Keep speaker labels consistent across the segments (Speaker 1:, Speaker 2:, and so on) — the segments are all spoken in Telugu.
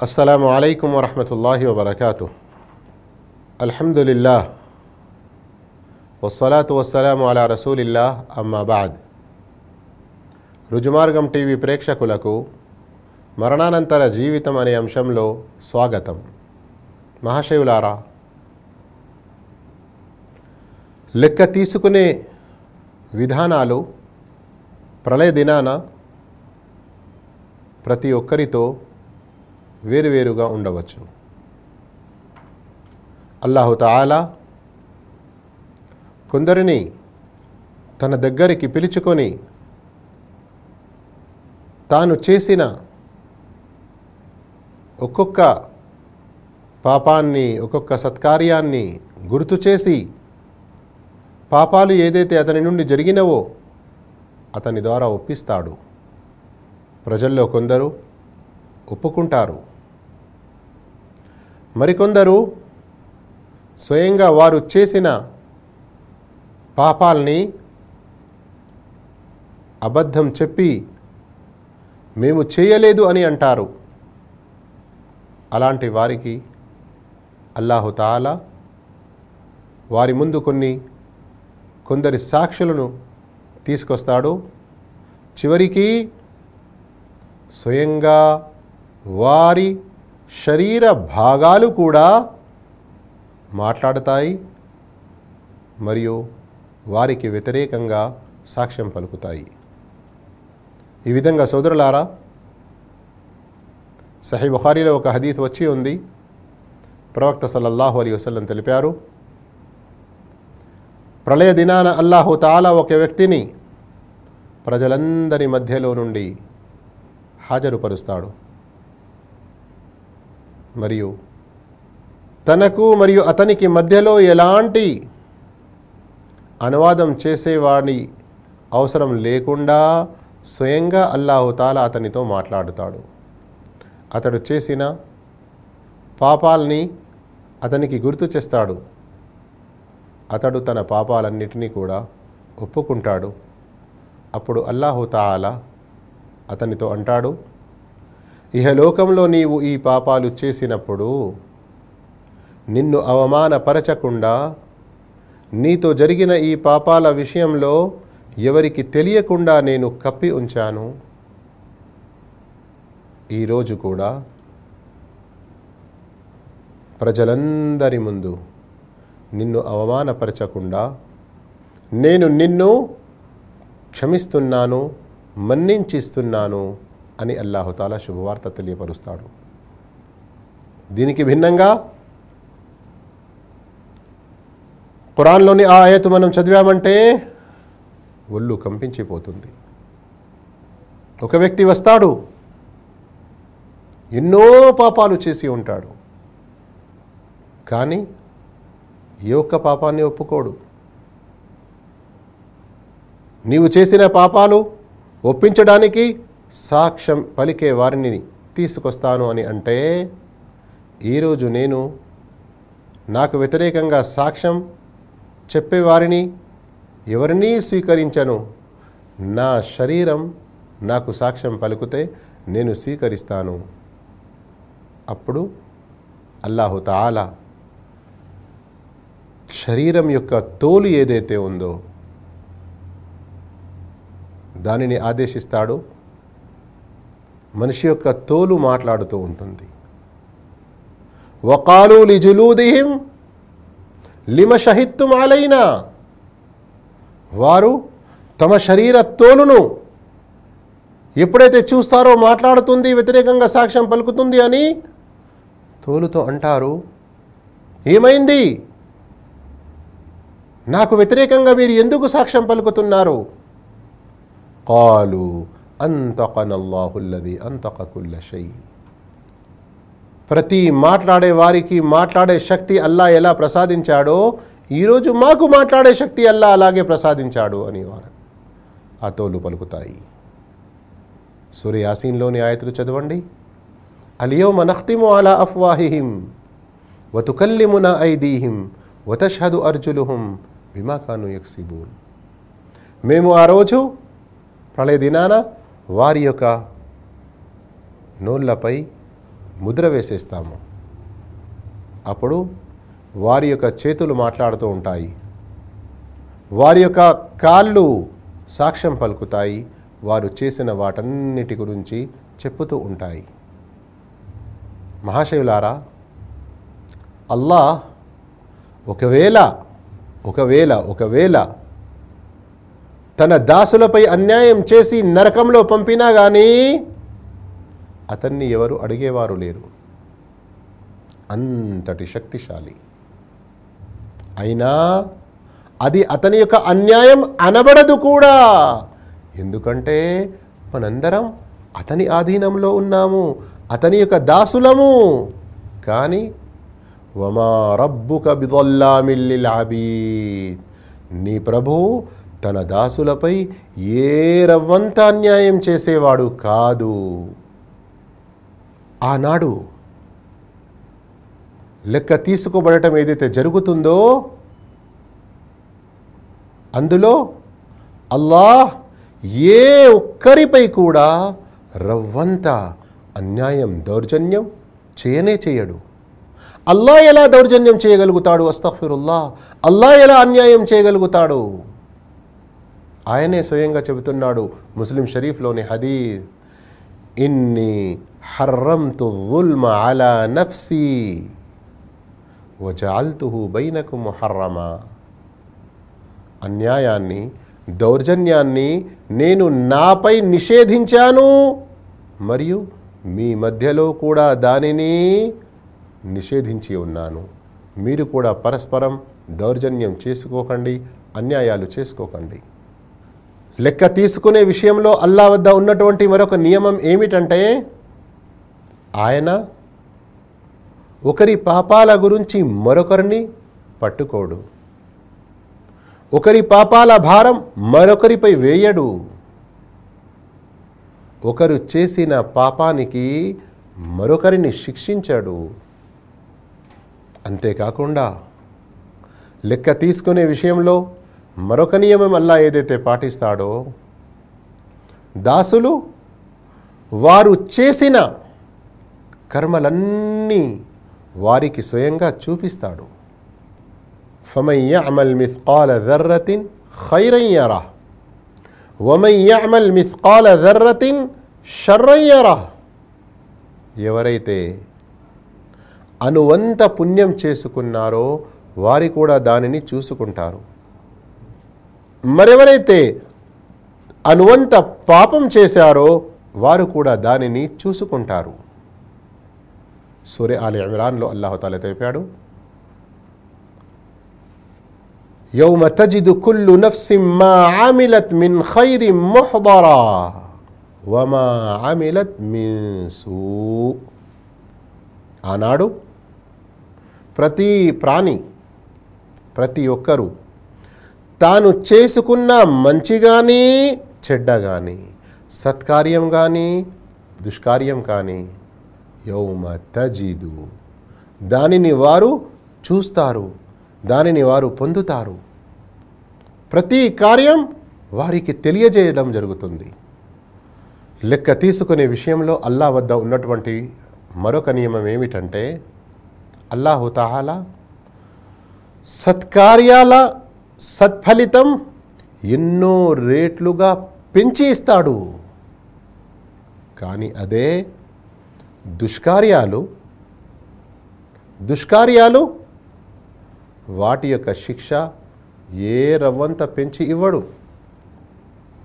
Speaker 1: అస్సలం అయికం వరహమతుల్లాహి వబర్కూ అల్హమ్దులిల్లా వసలాతు వసలాం అలా రసూలిల్లా అమ్మాబాద్ రుజుమార్గం టీవీ ప్రేక్షకులకు మరణానంతర జీవితం అనే అంశంలో స్వాగతం. మహాశయులారా లెక్క తీసుకునే విధానాలు ప్రళయ దినాన ప్రతి ఒక్కరితో వేరువేరుగా ఉండవచ్చు. అల్లాహుతాలా కొందరిని తన దగ్గరికి పిలుచుకొని తాను చేసిన ఒక్కొక్క పాపాన్ని ఒక్కొక్క సత్కార్యాన్ని గుర్తు చేసి పాపాలు ఏదైతే అతని నుండి జరిగినవో అతని ద్వారా ఒప్పిస్తాడు. ప్రజల్లో కొందరు ఒప్పుకుంటారు. మరికొందరు స్వయంగా వారు చేసిన పాపాల్ని అబద్ధం చెప్పి మేము చేయలేదు అని అంటారు. అలాంటి వారికి అల్లాహుతాలా వారి ముందు కొన్ని కొందరి సాక్షులను తీసుకొస్తాడు. చివరికి స్వయంగా వారి శరీర భాగాలు కూడా మాట్లాడతాయి మరియు వారికి వ్యతిరేకంగా సాక్ష్యం పలుకుతాయి. ఈ విధంగా సోదరులారా సహీ బుఖారీలో ఒక హదీత్ వచ్చి ఉంది. ప్రవక్త సల్లల్లాహు అలీ వసలం తెలిపారు ప్రళయ దినాన అల్లాహు తాలా ఒక వ్యక్తిని ప్రజలందరి మధ్యలో నుండి హాజరుపరుస్తాడు. మరియు తనకు మరియు అతనికి మధ్యలో ఎలాంటి అనువాదం చేసేవాడి అవసరం లేకుండా స్వయంగా అల్లాహుతాల అతనితో మాట్లాడుతాడు. అతడు చేసిన పాపాల్ని అతనికి గుర్తు చేస్తాడు. అతడు తన పాపాలన్నిటినీ కూడా ఒప్పుకుంటాడు. అప్పుడు అల్లాహుతాల అతనితో అంటాడు ఇహలోకంలో నీవు ఈ పాపాలు చేసినప్పుడు నిన్ను అవమానపరచకుండా నీతో జరిగిన ఈ పాపాల విషయంలో ఎవరికి తెలియకుండా నేను కప్పి ఉంచాను. ఈరోజు కూడా ప్రజలందరి ముందు నిన్ను అవమానపరచకుండా నేను నిన్ను క్షమిస్తున్నాను మన్నించిస్తున్నాను. అని అల్లాహుతాలా శుభవార్త తెలియపరుస్తాడు. దీనికి భిన్నంగా ఖురాన్లోని ఆ ఆయత మనం చదివామంటే ఒళ్ళు కంపించిపోతుంది. ఒక వ్యక్తి వస్తాడు ఎన్నో పాపాలు చేసి ఉంటాడు. కానీ ఏ ఒక్క పాపాన్ని ఒప్పుకోడు. నీవు చేసిన పాపాలు ఒప్పించడానికి సాక్ష్యం పలికే వారిని తీసుకొస్తాను అని అంటే ఈరోజు నేను నాకు వ్యతిరేకంగా సాక్ష్యం చెప్పేవారిని ఎవరినీ స్వీకరించను? నా శరీరం నాకు సాక్ష్యం పలుకుతే నేను స్వీకరిస్తాను. అప్పుడు అల్లాహుతాలా శరీరం యొక్క తోలు ఏదైతే ఉందో దానిని ఆదేశిస్తాడు మనిషి యొక్క తోలు మాట్లాడుతూ ఉంటుంది. వకాలు లిజులూదిహిం లిమ షహిత్తు మాలైనా వారు తమ శరీర తోలును ఎప్పుడైతే చూస్తారో మాట్లాడుతుంది వ్యతిరేకంగా సాక్ష్యం పలుకుతుంది అని తోలుతో అంటారు ఏమైంది? నాకు వ్యతిరేకంగా మీరు ఎందుకు సాక్ష్యం పలుకుతున్నారు? కాలు అంతకనల్లాహుల్లది అంతక షై ప్రతి మాట్లాడే వారికి మాట్లాడే శక్తి అల్లా ఎలా ప్రసాదించాడో ఈరోజు మాకు మాట్లాడే శక్తి అల్లా అలాగే ప్రసాదించాడు అని వారు ఆ తోలు పలుకుతాయి. సూర్య యాసీన్లోని ఆయతులు చదవండి. అలియోమ మనఖ్తిము అలా అఫ్వాహిహిం వతుకల్లిమున ఐదీహిం వతషదు అర్జులుహుం విమాకాను యక్సిబూన్. మేము ఆ రోజు ప్రళయ దినాన వారి యొక్క నోళ్ళపై ముద్ర వేసేస్తాము. అప్పుడు వారి యొక్క చేతులు మాట్లాడుతూ ఉంటాయి. వారి యొక్క కాళ్ళు సాక్ష్యం పలుకుతాయి. వారు చేసిన వాటన్నిటి గురించి చెప్పుతూ ఉంటాయి. మహాశయులారా అల్లాహ్ ఒకవేళ ఒకవేళ ఒకవేళ తన దాసులపై అన్యాయం చేసి నరకంలో పంపినా కానీ అతన్ని ఎవరు అడిగేవారు లేరు. అంతటి శక్తిశాలి. అయినా అది అతని యొక్క అన్యాయం అనబడదు కూడా. ఎందుకంటే మనందరం అతని ఆధీనంలో ఉన్నాము అతని యొక్క దాసులము. కానీ వమా రబ్బుక బిదొల్లామిల్లి లాబీ నీ ప్రభు తన దాసులపై ఏ రవ్వంత అన్యాయం చేసేవాడు కాదు. ఆనాడు లెక్క తీసుకోబడటం ఏదైతే జరుగుతుందో అందులో అల్లాహ్ ఏ ఒక్కరిపై కూడా రవ్వంత అన్యాయం దౌర్జన్యం చేయనే చేయడు. అల్లా ఎలా దౌర్జన్యం చేయగలుగుతాడు? అస్తఫిరుల్లా అల్లా ఎలా అన్యాయం చేయగలుగుతాడు? ఆయనే స్వయంగా చెబుతున్నాడు ముస్లిం షరీఫ్లోని హదీ ఇన్ని హర్రంతు ظుల్మ అలా నఫ్సీ వజాల్తుహు బైనకు ముహర్రమా. అన్యాయాన్ని దౌర్జన్యాన్ని నేను నాపై నిషేధించాను మరియు మీ మధ్యలో కూడా దానిని నిషేధించి ఉన్నాను. మీరు కూడా పరస్పరం దౌర్జన్యం చేసుకోకండి అన్యాయాలు చేసుకోకండి. లెక్క తీసుకునే విషయంలో అల్లా వద్ద ఉన్నటువంటి మరొక నియమం ఏమిటంటే ఆయన ఒకరి పాపాల గురించి మరొకరిని పట్టుకోడు. ఒకరి పాపాల భారం మరొకరిపై వేయడు. ఒకరు చేసిన పాపానికి మరొకరిని శిక్షించాడు. అంతేకాకుండా లెక్క తీసుకునే విషయంలో మరొక నియమం అల్లా ఏదైతే పాటిస్తాడో దాసులు వారు చేసిన కర్మలన్నీ వారికి స్వయంగా చూపిస్తాడు. ఫమయ్య అమల్ మిస్కాల జర్రతిన్ ఖైరయ్యరా వమయ్య అమల్ మిస్కాల జర్రతిన్ షర్రయ్యరా ఎవరైతే అనువంత పుణ్యం చేసుకున్నారో వారి కూడా దానిని చూసుకుంటారు. మరెవరైతే అనువంత పాపం చేశారో వారు కూడా దానిని చూసుకుంటారు. సూర్య అలి ఇమ్రాన్లో అల్లాహతాల తెలిపాడు యౌమ తజిదు కుల్లు నఫ్సిం మిన్ ఖైరి మొహబరా వమా మిన్ సూ. ఆనాడు ప్రతి ప్రాణి ప్రతి ఒక్కరూ తాను చేసుకున్న మంచి కానీ చెడ్డ కానీ సత్కార్యం కానీ దుష్కార్యం కానీ యౌమ తజీదు. దానిని వారు చూస్తారు దానిని వారు పొందుతారు. ప్రతి కార్యం వారికి తెలియజేయడం జరుగుతుంది. లెక్క తీసుకునే విషయంలో అల్లా వద్ద ఉన్నటువంటి మరొక నియమం ఏమిటంటే అల్లాహుతాహాల సత్కార్యాల సత్ఫలితం ఎన్నో రేట్లుగా పెంచి ఇస్తాడు. కానీ అదే దుష్కార్యాలు దుష్కార్యాలు వాటి యొక్క శిక్ష ఏ రవ్వంత పెంచి ఇవ్వడు.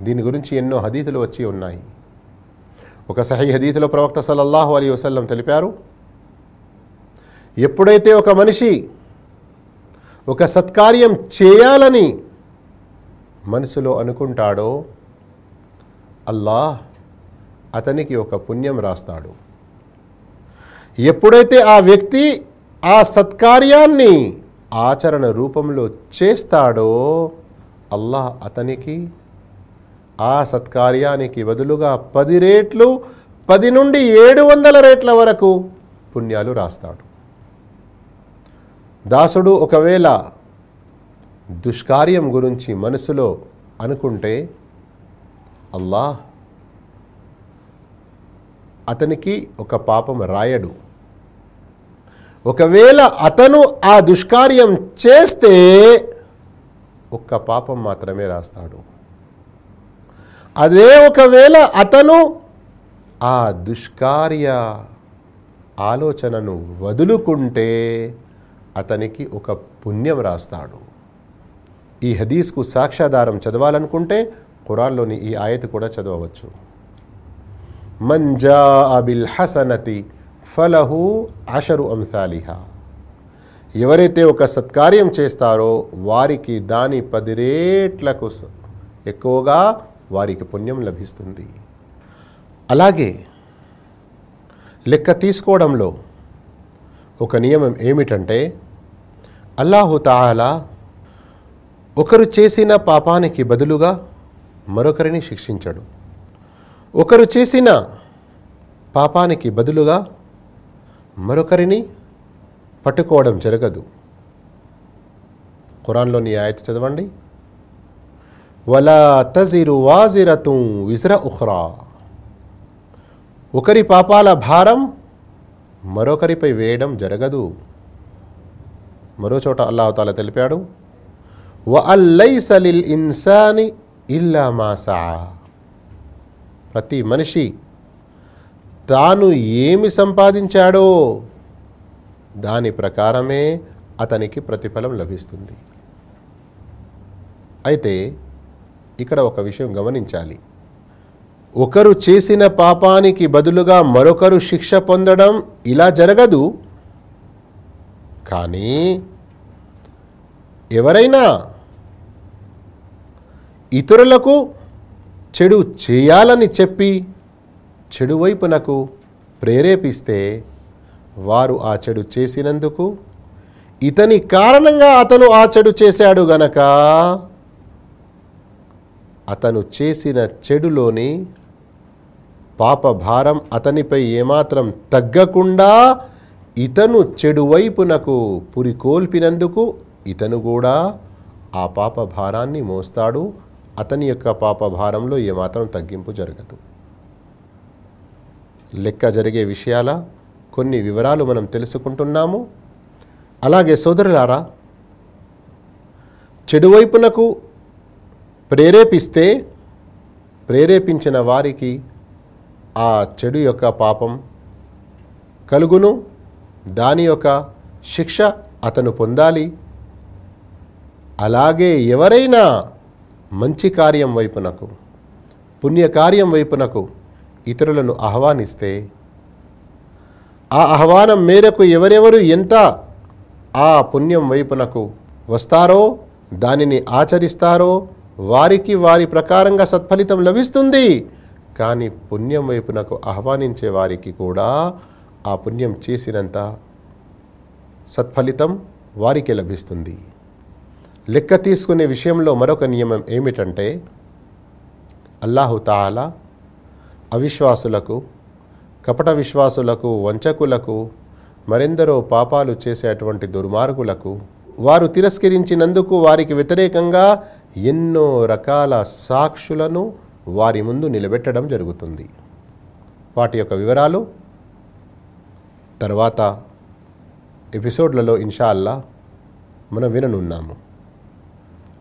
Speaker 1: దీని గురించి ఎన్నో హదీతులు వచ్చి ఉన్నాయి. ఒక సహీ హదీతులో ప్రవక్త సల్లల్లాహు అలీ వసల్లం తెలిపారు ఎప్పుడైతే ఒక మనిషి ఒక సత్కార్యం చేయాలని మనసులో అనుకుంటాడో అల్లాహ్ అతనికి ఒక పుణ్యం రాస్తాడు. ఎప్పుడైతే ఆ వ్యక్తి ఆ సత్కార్యాన్ని ఆచరణ రూపంలో చేస్తాడో అల్లాహ్ అతనికి ఆ సత్కార్యానికి బదులుగా పది రేట్లు పది నుండి ఏడు వందల రేట్ల వరకు పుణ్యాలు రాస్తాడు. దాసుడు ఒకవేళ దుష్కార్యం గురించి మనసులో అనుకుంటే అల్లాహ్ అతనికి ఒక పాపం రాయడు. ఒకవేళ అతను ఆ దుష్కార్యం చేస్తే ఒక్క పాపం మాత్రమే రాస్తాడు. అదే ఒకవేళ అతను ఆ దుష్కార్య ఆలోచనను వదులుకుంటే అతనికి ఒక పుణ్యం రాస్తాడు. ఈ హదీస్కు సాక్ష్యాధారం చదవాలనుకుంటే ఖురాన్లోని ఈ ఆయత కూడా చదవవచ్చు. మంజా అబిల్ హసనతి ఫలహు అషరు అంశాలిహా ఎవరైతే ఒక సత్కార్యం చేస్తారో వారికి దాని పది రేట్లకు ఎక్కువగా వారికి పుణ్యం లభిస్తుంది. అలాగే లెక్క తీసుకోవడంలో ఒక నియమం ఏమిటంటే అల్లాహుతాలా ఒకరు చేసిన పాపానికి బదులుగా మరొకరిని శిక్షించడు. ఒకరు చేసిన పాపానికి బదులుగా మరొకరిని పట్టుకోవడం జరగదు. ఖురాన్లోని ఆయత చదవండి. వలా తజిరు వాజిరతు విజ్ర ఉఖ్రా. ఒకరి పాపాల భారం మరొకరిపై వేయడం జరగదు. మరో చోట అల్లాహతాల తెలిపాడు వ అల్లైస లిల్ ఇన్సాని ఇల్లా మాసా ప్రతి మనిషి తాను ఏమి సంపాదించాడో దాని ప్రకారమే అతనికి ప్రతిఫలం లభిస్తుంది. అయితే ఇక్కడ ఒక విషయం గమనించాలి. ఒకరు చేసిన పాపానికి బదులుగా మరొకరు శిక్ష పొందడం ఇలా జరగదు. కానీ ఎవరైనా ఇతరులకు చెడు చేయాలని చెప్పి చెడు వైపునకు ప్రేరేపిస్తే వారు ఆ చెడు చేసినందుకు ఇతని కారణంగా అతను ఆ చెడు చేశాడు గనక అతను చేసిన చెడులోని పాపభారం అతనిపై ఏమాత్రం తగ్గకుండా ఇతను చెడువైపునకు పురికోల్పినందుకు ఇతను కూడా ఆ పాప భారాన్ని మోస్తాడు. అతని యొక్క పాప భారంలో ఏమాత్రం తగ్గింపు జరగదు. లెక్క జరిగే విషయాల కొన్ని వివరాలు మనం తెలుసుకుంటున్నాము. అలాగే సోదరులారా చెడువైపునకు ప్రేరేపిస్తే ప్రేరేపించిన వారికి ఆ చెడు యొక్క పాపం కలుగును. దాని యొక్క శిక్ష అతను పొందాలి. అలాగే ఎవరైనా మంచి కార్యం వైపునకు పుణ్యకార్యం వైపునకు ఇతరులను ఆహ్వానిస్తే ఆ ఆహ్వానం మేరకు ఎవరెవరు ఎంత ఆ పుణ్యం వైపునకు వస్తారో దానిని ఆచరిస్తారో వారికి వారి ప్రకారంగా సత్ఫలితం లభిస్తుంది. కానీ పుణ్యం వైపునకు ఆహ్వానించే వారికి కూడా ఆ పుణ్యం చేసినంత సత్ఫలితం వారికి లభిస్తుంది. లెక్క తీసుకునే విషయంలో మరొక నియమం ఏమిటంటే అల్లాహుతాల అవిశ్వాసులకు కపట విశ్వాసులకు వంచకులకు మరెందరో పాపాలు చేసేటువంటి దుర్మార్గులకు వారు తిరస్కరించినందుకు వారికి వ్యతిరేకంగా ఎన్నో రకాల సాక్షులను వారి ముందు నిలబెట్టడం జరుగుతుంది. వాటి యొక్క వివరాలు తర్వాత ఎపిసోడ్లలో ఇన్షా అల్లా మనం విననున్నాము.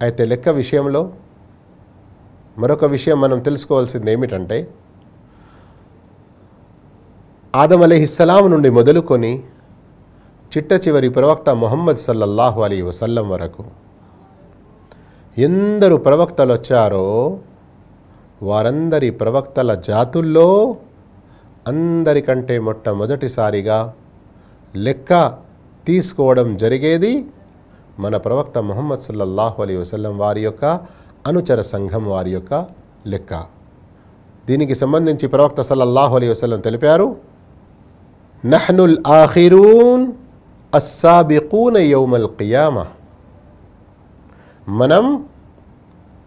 Speaker 1: అయితే లెక్క విషయంలో మరొక విషయం మనం తెలుసుకోవాల్సింది ఏమిటంటే ఆదం అలీహిస్సలాం నుండి మొదలుకొని చిట్ట చివరి ప్రవక్త మొహమ్మద్ సల్లల్లాహు అలీ వసల్లం వరకు ఎందరు ప్రవక్తలు వచ్చారో వారందరి ప్రవక్తల జాతుల్లో అందరికంటే మొట్టమొదటిసారిగా లెక్క తీసుకోవడం జరిగేది మన ప్రవక్త ముహమ్మద్ సల్లల్లాహు అలీ వసల్లం వారి యొక్క అనుచర సంఘం వారి యొక్క లెక్క. దీనికి సంబంధించి ప్రవక్త సల్లల్లాహు అలీ వసల్లం తెలిపారు నహ్నుల్ ఆఖిరూన్ అస్సాబికూన యౌమల్ కియామ. మనం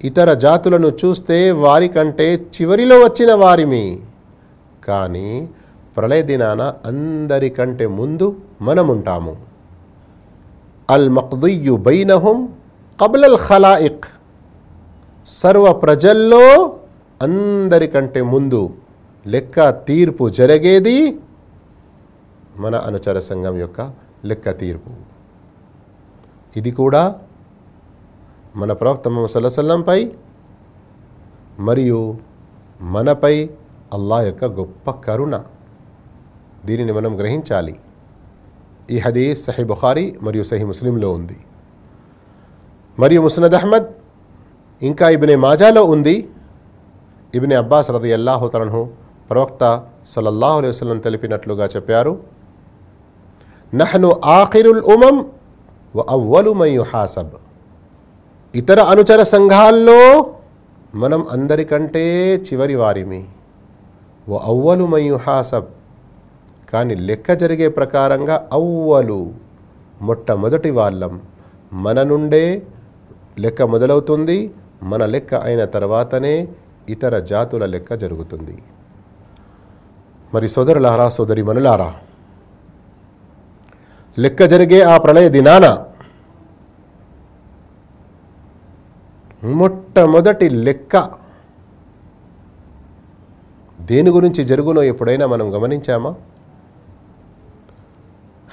Speaker 1: ఇతర జాతులను చూస్తే వారికంటే చివరిలో వచ్చిన వారిమి. కానీ ప్రళయ దినాన అందరికంటే ముందు మనముంటాము. అల్ మక్దియు బైనహుం కబలల్ ఖలాయిక్. సర్వ ప్రజల్లో అందరికంటే ముందు లెక్క తీర్పు జరిగేది మన అనుచర సంఘం యొక్క లెక్క తీర్పు. ఇది కూడా మన ప్రవక్త ముహమ్మద్ సల్లాహంపై మరియు మనపై అల్లా యొక్క గొప్ప కరుణ. దీనిని మనం గ్రహించాలి. ఈ హదీస్ సహీ బుఖారి మరియు సహీ ముస్లింలో ఉంది. మరియు ముస్నద్ అహ్మద్ ఇంకా ఇబినే మాజాలో ఉంది. ఇబినే అబ్బాస్ రది అల్లాహుతలను ప్రవక్త సలల్లాహు అలైహి వసలం తెలిపినట్లుగా చెప్పారు. నహ్ను ఆఖిరుల్ ఉమం వ మయు హాసబ్ ఇతర అనుచర సంఘాల్లో మనం అందరికంటే చివరి వారిమి. ఓ అవ్వలు మయుహాసబ్ కానీ లెక్క జరిగే ప్రకారంగా అవ్వలు మొట్టమొదటి వాళ్ళం. మన నుండే లెక్క మొదలవుతుంది మన లెక్క అయిన తర్వాతనే ఇతర జాతుల లెక్క జరుగుతుంది. మరి సోదరులారా సోదరి మనులారా లెక్క జరిగే ఆ ప్రళయ దినాన మొట్టమొదటి లెక్క దేని గురించి జరుగునో ఎప్పుడైనా మనం గమనించామా?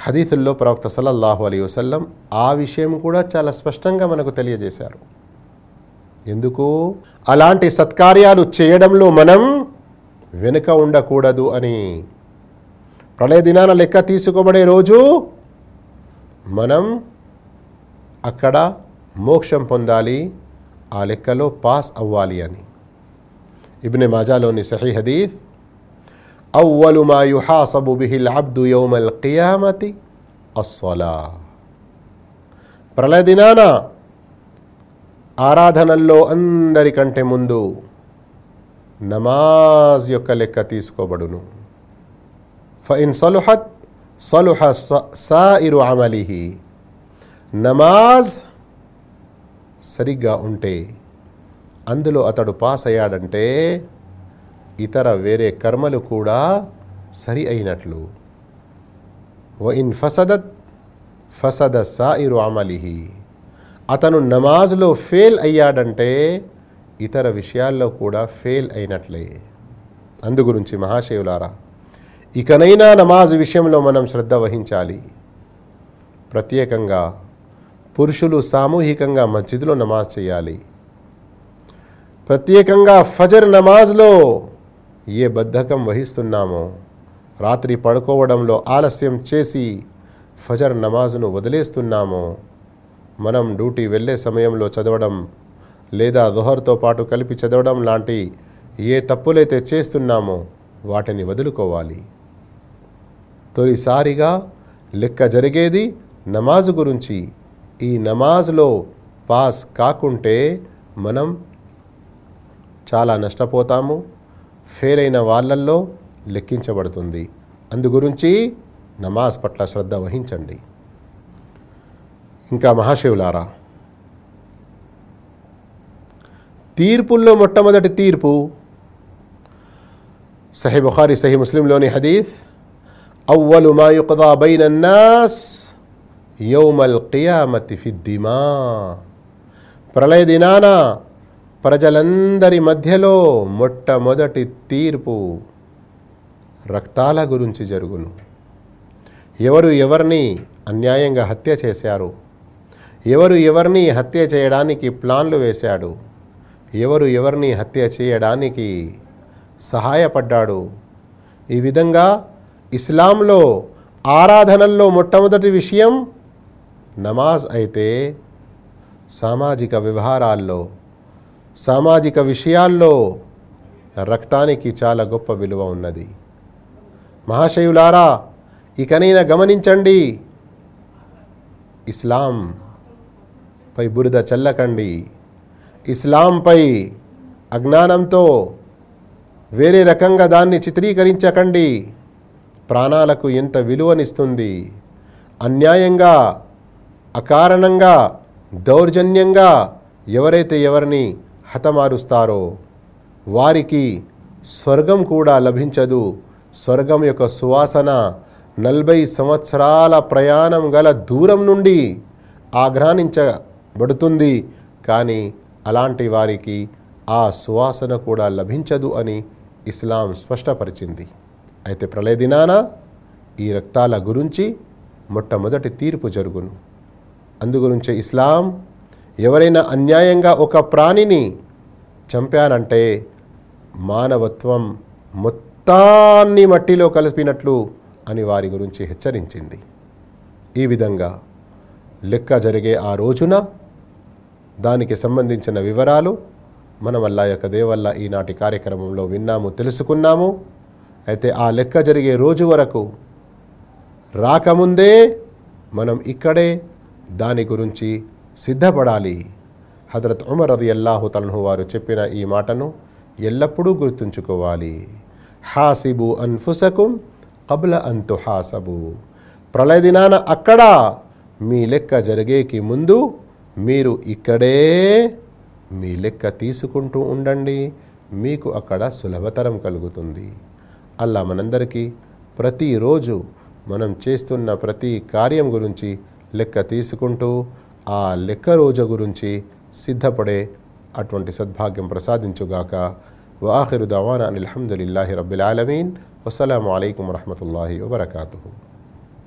Speaker 1: హదీతుల్లో ప్రవక్త సల్లల్లాహు అలీ వసల్లం ఆ విషయం కూడా చాలా స్పష్టంగా మనకు తెలియజేశారు. ఎందుకు? అలాంటి సత్కార్యాలు చేయడంలో మనం వెనుక ఉండకూడదు అని. ప్రళయ దినాన లెక్క తీసుకోబడే రోజు మనం అక్కడ మోక్షం పొందాలి ఆ లెక్కలో పాస్ అవ్వాలి అని. ఇబ్నె మాజాలోని సహీ హదీఫ్ అవ్వలు మా యుహాసబు బిహిల్ అబ్దు యౌమల్ కియామతి అస్సలా. ప్రళయ దినాన ఆరాధనల్లో అందరికంటే ముందు నమాజ్ యొక్క లెక్క తీసుకోబడును. ఫఇన్ సలుహత్ సలుహ సాయిరు అమలిహి. నమాజ్ సరిగ్గా ఉంటే అందులో అతడు పాస్ అయ్యాడంటే ఇతర వేరే కర్మలు కూడా సరి అయినట్లు. వ ఇన్ ఫసదత్ ఫసద సాయిరు అమలిహి. అతను నమాజ్లో ఫెయిల్ అయ్యాడంటే ఇతర విషయాల్లో కూడా ఫెయిల్ అయినట్లే. అందు గురించి మహాశివులారా ఇకనైనా నమాజ్ విషయంలో మనం శ్రద్ధ వహించాలి. ప్రత్యేకంగా పురుషులు సామూహికంగా మస్జిద్లో నమాజ్ చేయాలి. ప్రత్యేకంగా ఫజర్ నమాజ్లో ఏ బద్ధకం వహిస్తున్నామో రాత్రి పడుకోవడంలో ఆలస్యం చేసి ఫజర్ నమాజ్ను వదిలేస్తున్నామో మనం డ్యూటీ వెళ్ళే సమయంలో చదవడం లేదా దుహర్తో పాటు కలిపి చదవడం లాంటి ఏ తప్పులైతే చేస్తున్నామో వాటిని వదులుకోవాలి. తొలిసారిగా లెక్క జరిగేది నమాజు గురించి. ఈ నమాజ్లో పాస్ కాకుంటే మనం చాలా నష్టపోతాము. ఫెయిల్ అయిన వాళ్ళల్లో లెక్కించబడుతుంది. అందు గురించి నమాజ్ పట్ల శ్రద్ధ వహించండి. ఇంకా మహాశివులారా తీర్పుల్లో మొట్టమొదటి తీర్పు సహీ బుఖారి సహీ ముస్లింలోని హదీఫ్ అవ్వలు మా యుక్దా బైన యౌమల్ కియామతి ఫిద్దిమా ప్రళయ దినానా ప్రజలందరి మధ్యలో మొట్టమొదటి తీర్పు రక్తాల గురించి జరుగును. ఎవరు ఎవరిని అన్యాయంగా హత్య చేశారు? ఎవరు ఎవరిని హత్య చేయడానికి ప్లాన్లు వేశాడు? ఎవరు ఎవరిని హత్య చేయడానికి సహాయపడ్డాడు? ఈ విధంగా ఇస్లాంలో ఆరాధనల్లో మొట్టమొదటి విషయం నమాజ్ అయితే సామాజిక వ్యవహారాల్లో సామాజిక విషయాల్లో రక్తానికి చాలా గొప్ప విలువ ఉన్నది. మహాశయులారా ఇకనైనా గమనించండి. ఇస్లాం పై బురద చల్లకండి. ఇస్లాంపై అజ్ఞానంతో వేరే రకంగా దాన్ని చిత్రీకరించకండి. ప్రాణాలకు ఎంత విలువనిస్తుంది. అన్యాయంగా అకారణంగా దౌర్జన్యంగా ఎవరైతే ఎవరిని హతమారుస్తారో? వారికి స్వర్గం కూడా లభించదు. స్వర్గం యొక్క సువాసన నలభై సంవత్సరాల ప్రయాణం గల దూరం నుండి ఆఘ్రానించబడుతుంది కానీ అలాంటి వారికి ఆ సువాసన కూడా లభించదు అని ఇస్లాం స్పష్టపరిచింది. అయితే ప్రళయ దినాన ఈ రక్తాల గురించి మొట్టమొదటి తీర్పు జరుగును. అందుగురించే ఇస్లాం ఎవరైనా అన్యాయంగా ఒక ప్రాణిని చంపానంటే మానవత్వం మొత్తాన్ని మట్టిలో కలిపినట్లు అని వారి గురించి హెచ్చరించింది. ఈ విధంగా లెక్క జరిగే ఆ రోజున దానికి సంబంధించిన వివరాలు మనం అల్లా యొక్క దేవల్ల ఈనాటి కార్యక్రమంలో విన్నాము తెలుసుకున్నాము. అయితే ఆ లెక్క జరిగే రోజు వరకు రాకముందే మనం ఇక్కడే దాని గురించి సిద్ధపడాలి. హజరత్ ఉమర్ అది అల్లాహు తలను వారు చెప్పిన ఈ మాటను ఎల్లప్పుడూ గుర్తుంచుకోవాలి. హాసిబు అన్ఫుసకుం కబుల అంతు హాసబు ప్రళయ దినాన అక్కడ మీ లెక్క జరిగేకి ముందు మీరు ఇక్కడే మీ లెక్క తీసుకుంటూ ఉండండి. మీకు అక్కడ సులభతరం కలుగుతుంది. అలా మనందరికీ ప్రతిరోజు మనం చేస్తున్న ప్రతి కార్యం గురించి లెక్క తీసుకుంటూ ఆ లెక్క రోజు గురించి సిద్ధపడే అటువంటి సద్భాగ్యం ప్రసాదించుగాక. వాఖిరు దవానా అనిల్ హమ్దులిల్లాహి రబ్బిల్ ఆలమీన్. వసలాము అలైకుం వరహమతుల్లాహి వబర్కాతుహు.